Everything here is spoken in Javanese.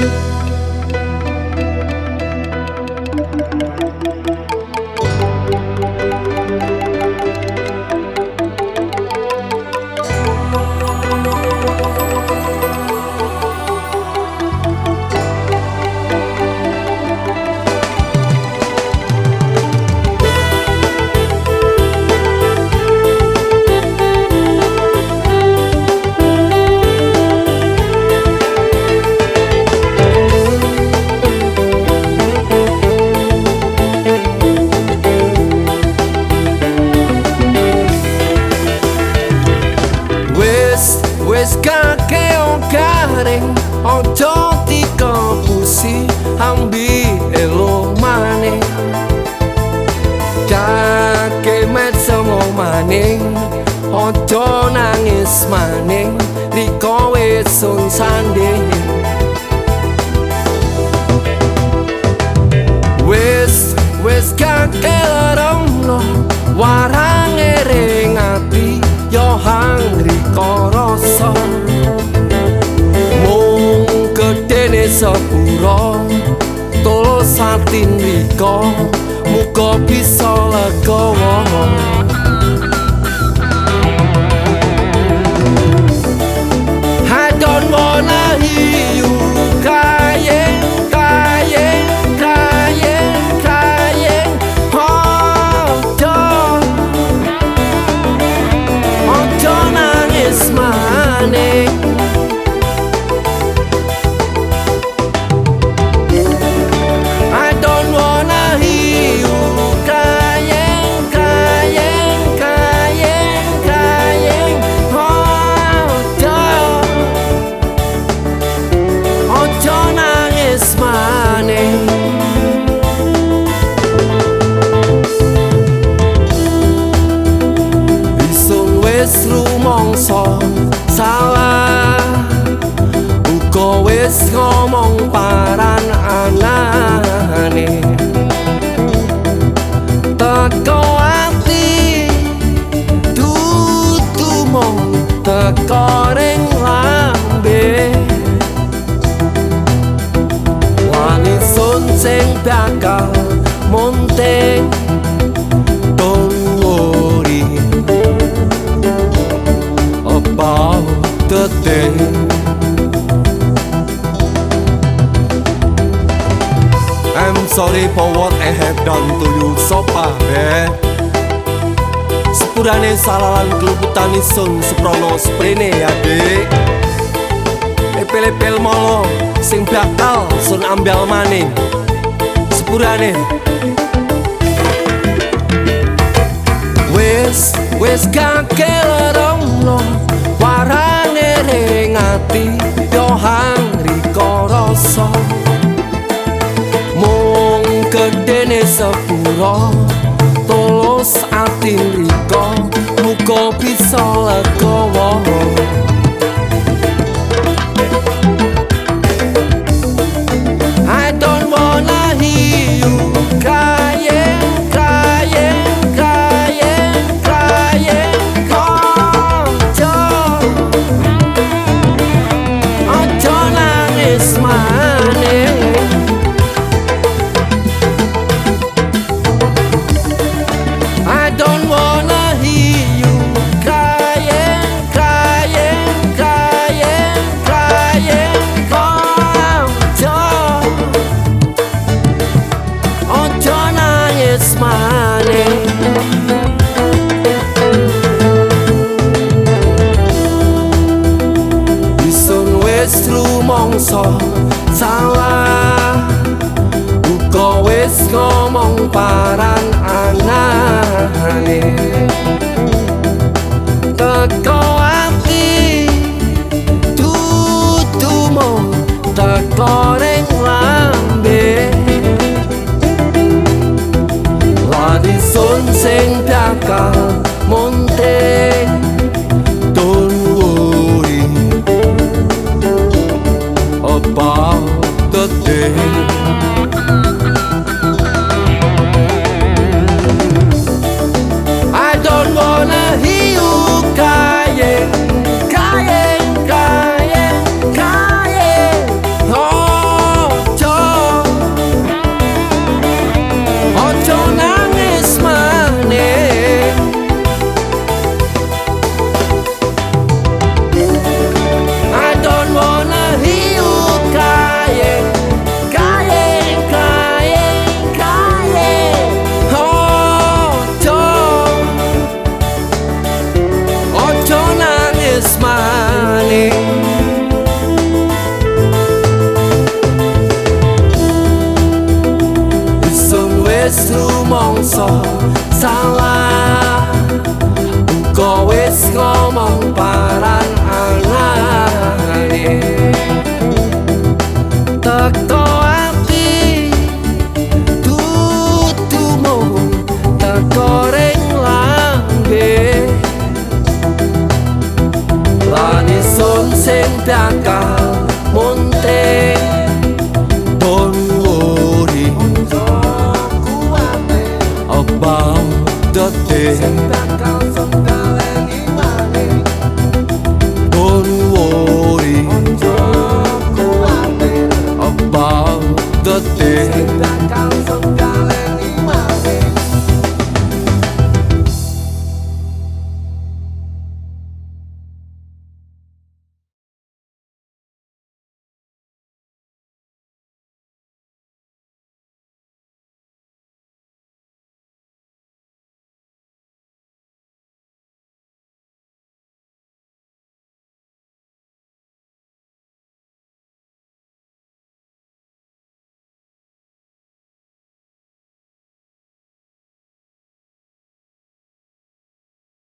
wis maning ojo nangis maning riko wis sun sanding wis wis kakeo romlo warang ering ati yo hangri koroso mung gedene sepuro tulus satin riko muga bisa legowo wis rumangsa. Salah. Uga wis ngomong paran anane I'm sorry for what I have done to you so far, Sepurane salalan keluputan isun seprono sprene ya dek Epel-epel molo sing bakal sun ambil maning. Sepurane. Wes, wes kakel romlo Warane ring ati gedene sepuro Tulus ati riko Muka bisa legowo maning. Isun wis rumangsa salah Uga wis ngomong paran anane about the day smiling It's always too long so Salah que